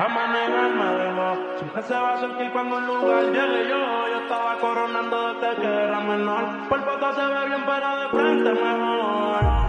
a manejar me dejó. Siempre se va a sentir cuando un lugar llegue yo. Yo estaba coronando desde que era menor. Por foto se ve bien, pero de frente mejor.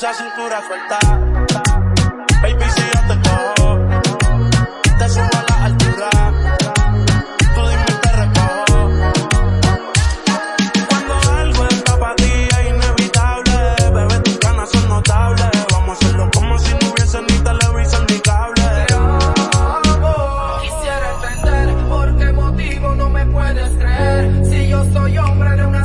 Esa cintura suelta. Baby, si yo te cojo, te subo a la altura. Tú dime te recojo. Cuando algo está para ti es inevitable, bebé, tus ganas son notables. Vamos a hacerlo como si no hubiese ni televisión ni cable. Te amo. Quisiera entender por qué motivo no me puedes creer. Si yo soy hombre de una